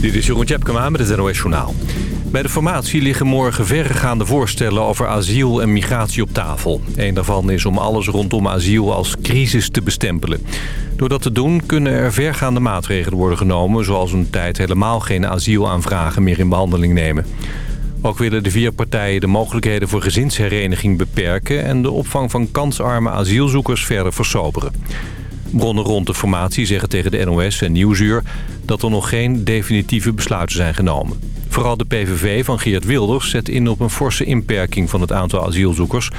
Dit is Jeroen Tjepkema met het NOS Journaal. Bij de formatie liggen morgen verregaande voorstellen over asiel en migratie op tafel. Een daarvan is om alles rondom asiel als crisis te bestempelen. Door dat te doen kunnen er vergaande maatregelen worden genomen... zoals een tijd helemaal geen asielaanvragen meer in behandeling nemen. Ook willen de vier partijen de mogelijkheden voor gezinshereniging beperken... en de opvang van kansarme asielzoekers verder versoberen. Bronnen rond de formatie zeggen tegen de NOS en Nieuwsuur... dat er nog geen definitieve besluiten zijn genomen. Vooral de PVV van Geert Wilders zet in op een forse inperking van het aantal asielzoekers.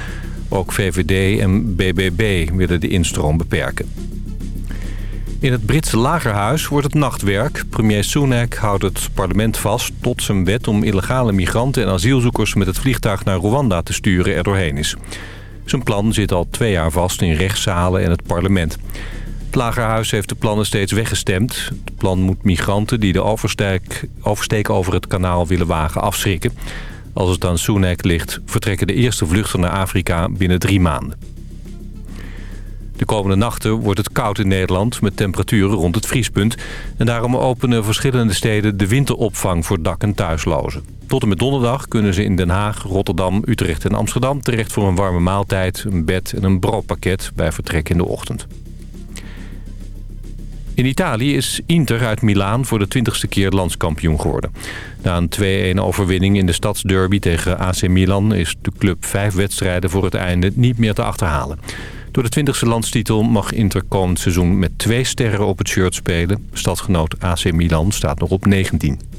Ook VVD en BBB willen de instroom beperken. In het Britse lagerhuis wordt het nachtwerk. Premier Sunak houdt het parlement vast tot zijn wet om illegale migranten en asielzoekers met het vliegtuig naar Rwanda te sturen er doorheen is. Zijn plan zit al twee jaar vast in rechtszalen en het parlement. Het Lagerhuis heeft de plannen steeds weggestemd. Het plan moet migranten die de oversteek, over het kanaal willen wagen afschrikken. Als het aan Sunak ligt, vertrekken de eerste vluchten naar Afrika binnen drie maanden. De komende nachten wordt het koud in Nederland met temperaturen rond het vriespunt. En daarom openen verschillende steden de winteropvang voor dak- en thuislozen. Tot en met donderdag kunnen ze in Den Haag, Rotterdam, Utrecht en Amsterdam... terecht voor een warme maaltijd, een bed en een broodpakket bij vertrek in de ochtend. In Italië is Inter uit Milaan voor de twintigste keer landskampioen geworden. Na een 2-1 overwinning in de stadsderby tegen AC Milan... is de club vijf wedstrijden voor het einde niet meer te achterhalen. Door de twintigste landstitel mag Inter komend seizoen met twee sterren op het shirt spelen. Stadgenoot AC Milan staat nog op 19.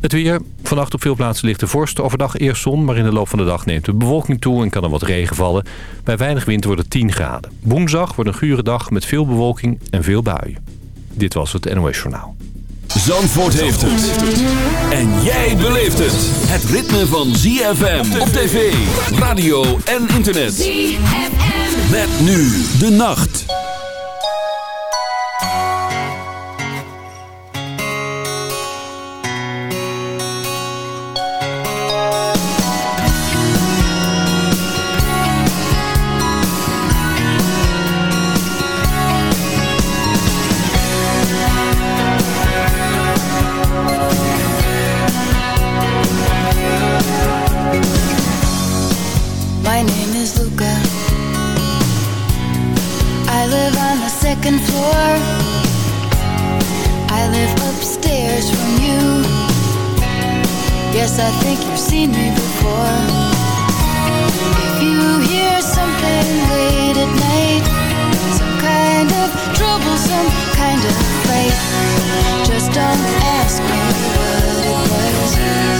Het weer. Vannacht op veel plaatsen ligt de vorst. Overdag eerst zon, maar in de loop van de dag neemt de bewolking toe en kan er wat regen vallen. Bij weinig wind wordt het 10 graden. Woensdag wordt een gure dag met veel bewolking en veel buien. Dit was het NOS Journaal. Zandvoort heeft het. En jij beleeft het. Het ritme van ZFM op tv, radio en internet. ZFM. Met nu de nacht. Second floor. I live upstairs from you. Yes, I think you've seen me before. If you hear something late at night, some kind of trouble, some kind of fight, just don't ask me what it was.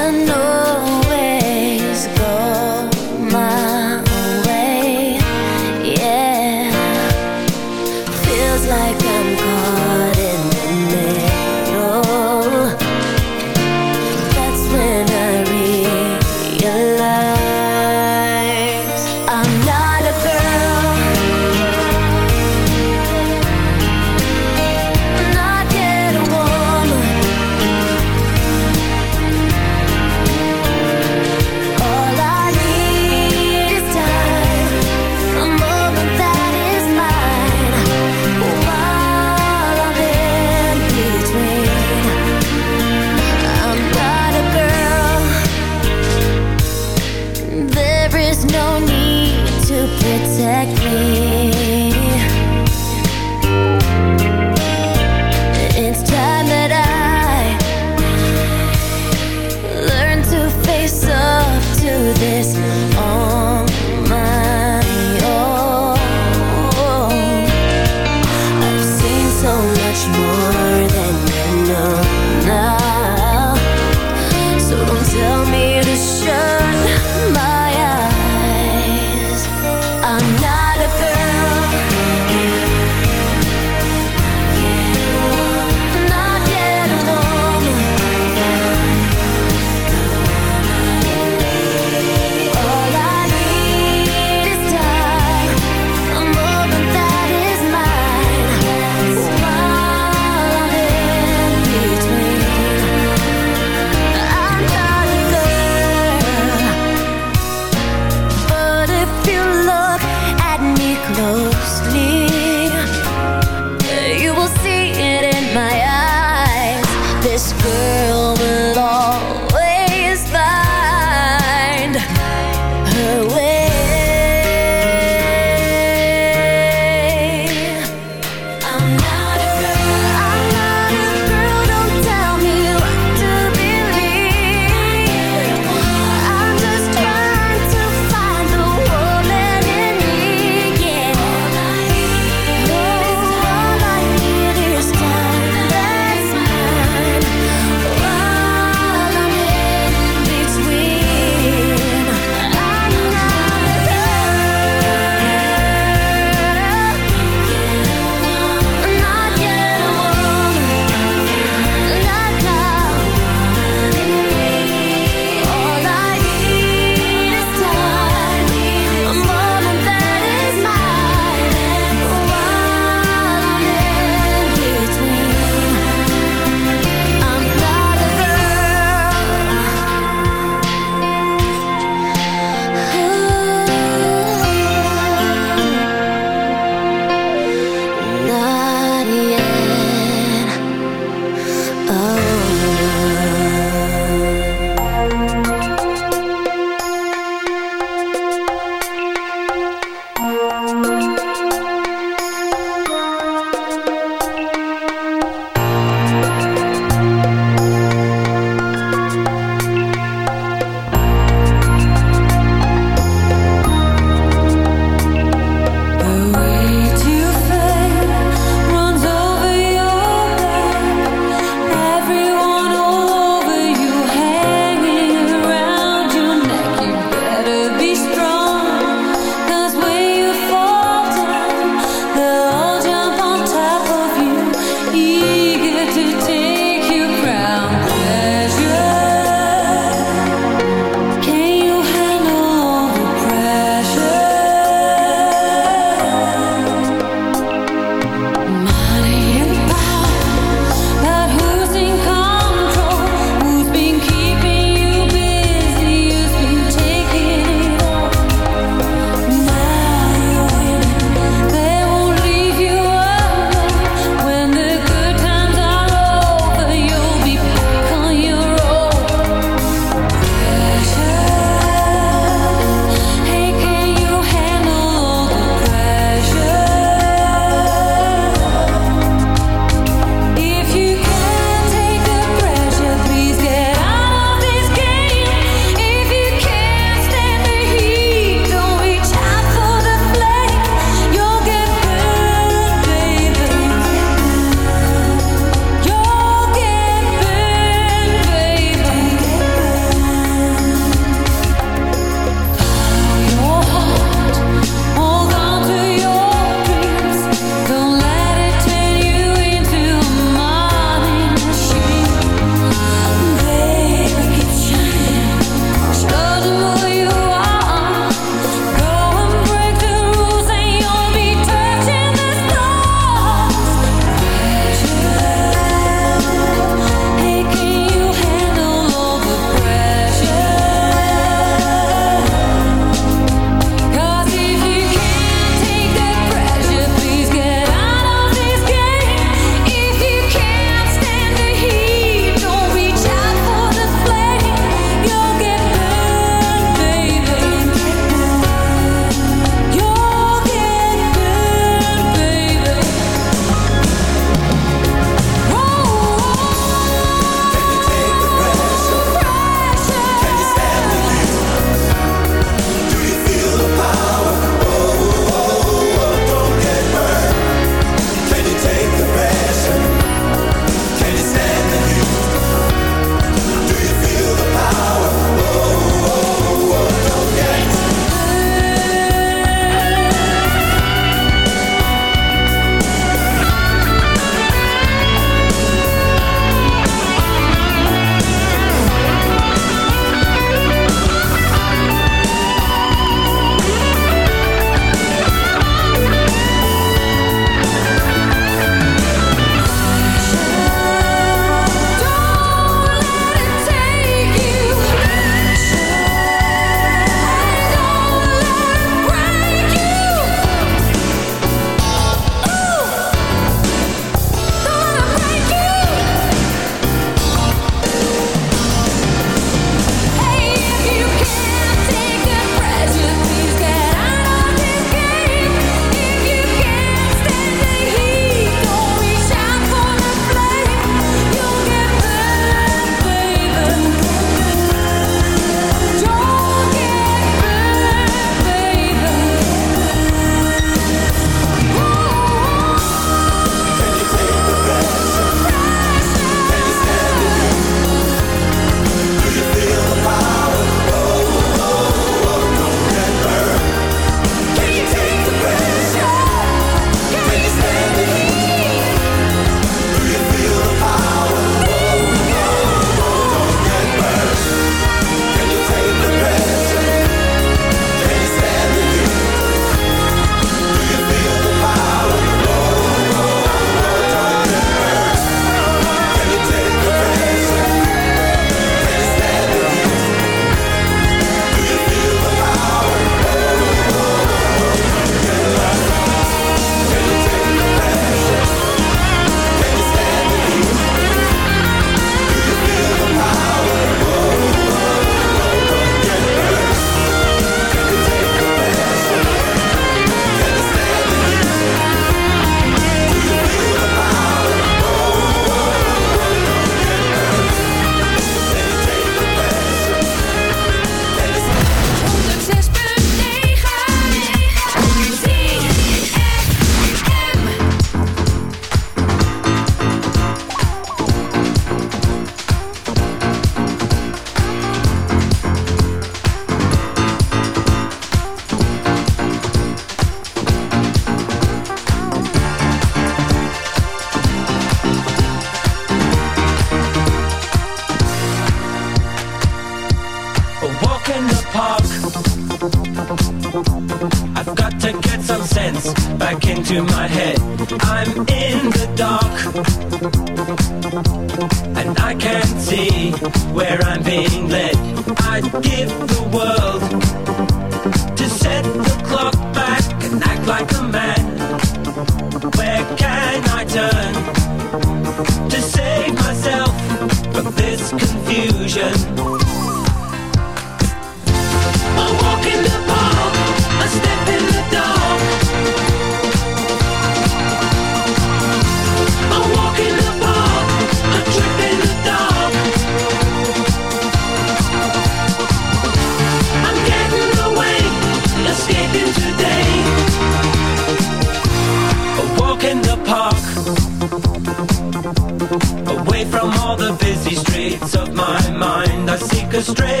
A straight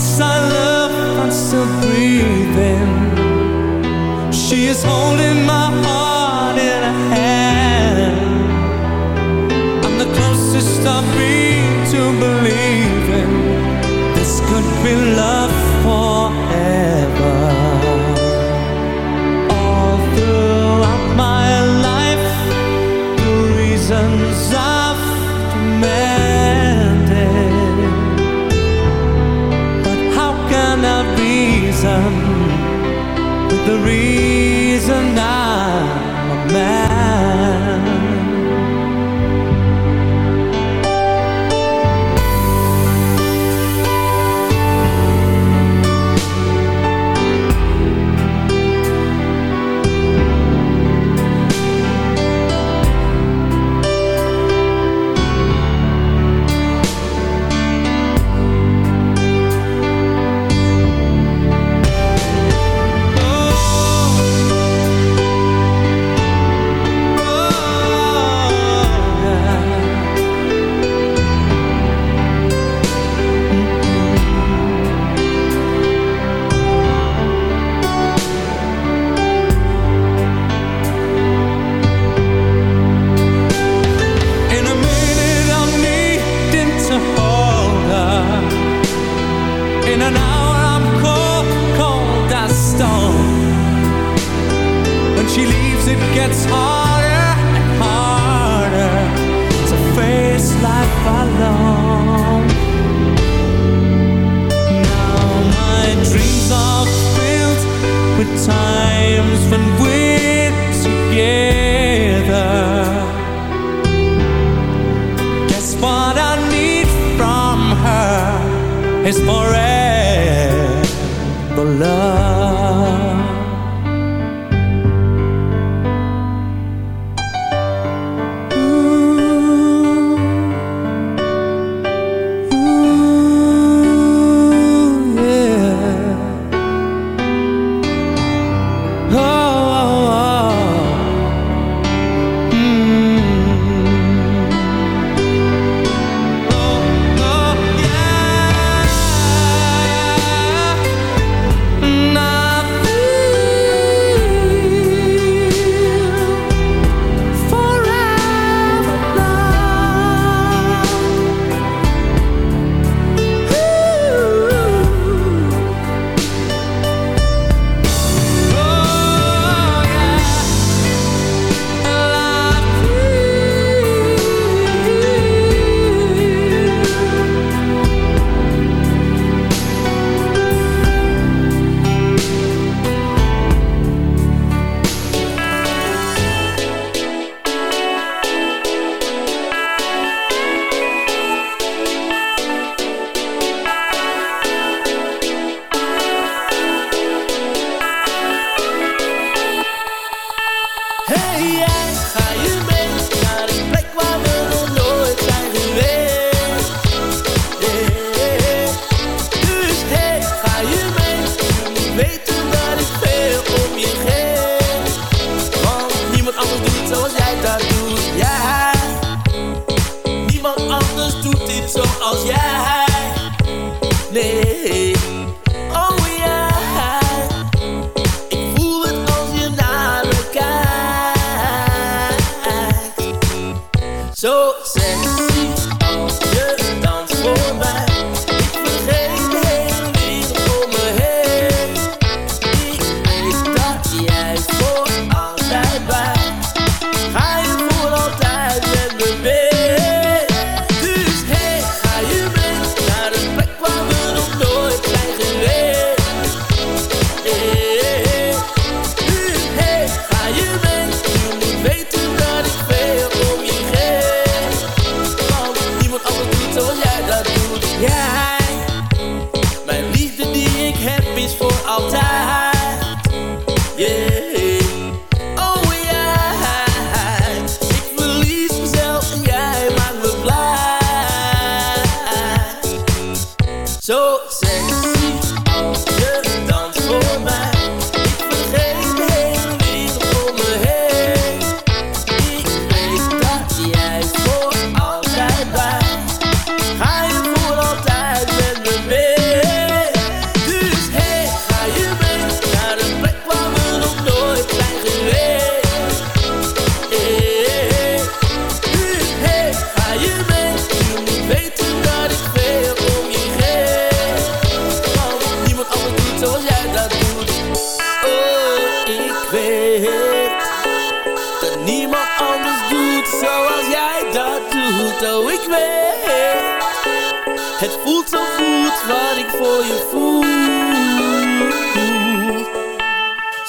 Since I love. I'm still breathing She is holding my heart is forever.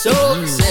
success.